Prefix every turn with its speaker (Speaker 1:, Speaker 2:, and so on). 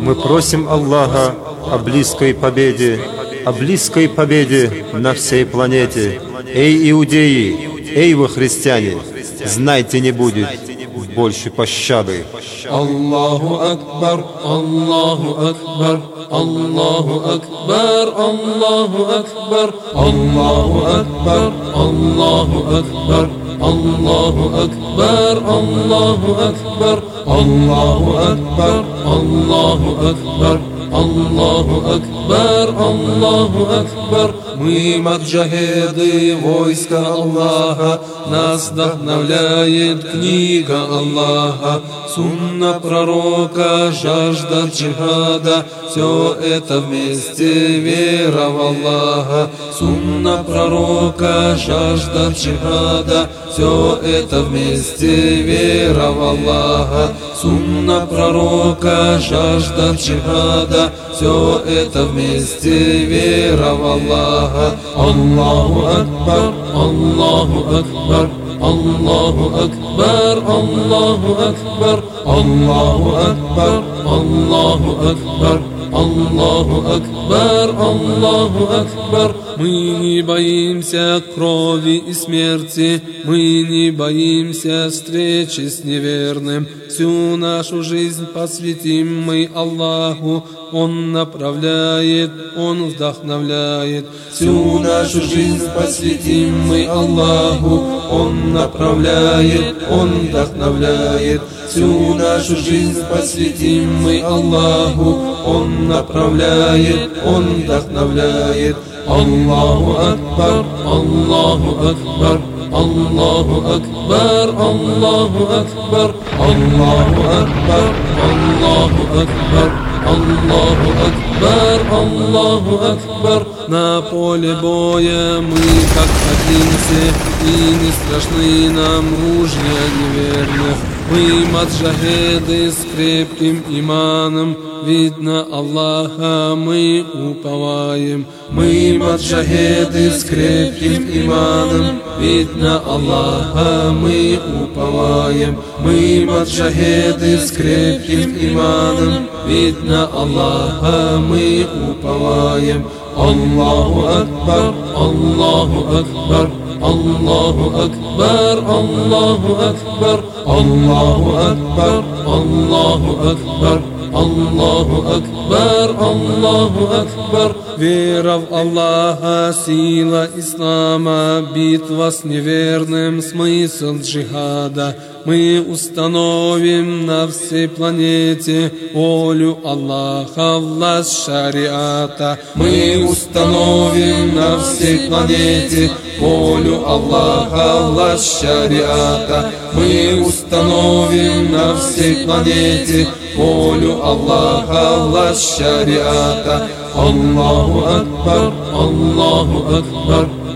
Speaker 1: Мы просим Аллаха о близкой победе, о близкой победе на всей планете. Эй, иудеи, эй, вы христиане, знайте, не будет больше пощады.
Speaker 2: Аллаху Акбар, Аллаху Акбар, Аллаху Акбар, Аллаху Акбар, Аллаху Акбар, Аллаху Акбар, الله أكبر الله أكبر الله أكبر الله أكبر الله أكبر الله أكبر Мы маджахеди войска Аллаха, нас вдохновляет книга Аллаха, сунна пророка, жажда джихада, все это вместе вера в Аллаха, сунна пророка, жажда джихада, все это вместе вера в Аллаха, сунна пророка, жажда джихада, все это вместе вера в Аллаха. Аллаху Акбар, Аллаху Акбар, Аллаху Акбар, Аллаху Акбар, Аллаху Акбар, Аллаху Акбар. Аллаху Акбар, Аллаху Акбар. Мы не боимся крови и смерти, мы не боимся встречи с неверным. Всю нашу жизнь посвятим мы Аллаху, Он направляет, Он вдохновляет. Всю нашу жизнь посвятим мы Аллаху, Он направляет, Он вдохновляет. Всю нашу жизнь посвятим мы Аллаху, Он направляет, Он вдохновляет. Аллаху Акбар, Аллаху Акбар, Аллаху Акбар, Аллаху Акбар, Аллаху Акбар, Аллаху Акбар, Аллаху Акбар, Аллаху Акбар. На поле боя мы как одинцы, и не страшны нам ружья неверных. Мы маджахеды с крепким иманом, видно Аллаха мы уповаем. Мы маджахеды с крепким иманом, видно Аллаха мы уповаем. Мы маджахеды с крепким иманом, видно Аллаха мы уповаем. Аллаху Акбар, Аллаху Акбар, Аллаху Акбар, Аллаху Акбар, Аллаху Акбар, Аллаху Акбар. Аллаху Акбар, Аллаху Акбар. Вера в Аллаха, сила Ислама, битва с неверным, смысл джихада. Мы установим на всей планете волю Аллаха, власть шариата. Мы установим на всей планете волю Аллаха, власть шариата. Мы установим на всей планете волю Аллаха, власть шариата. Аллаху Акбар, Аллаху Акбар,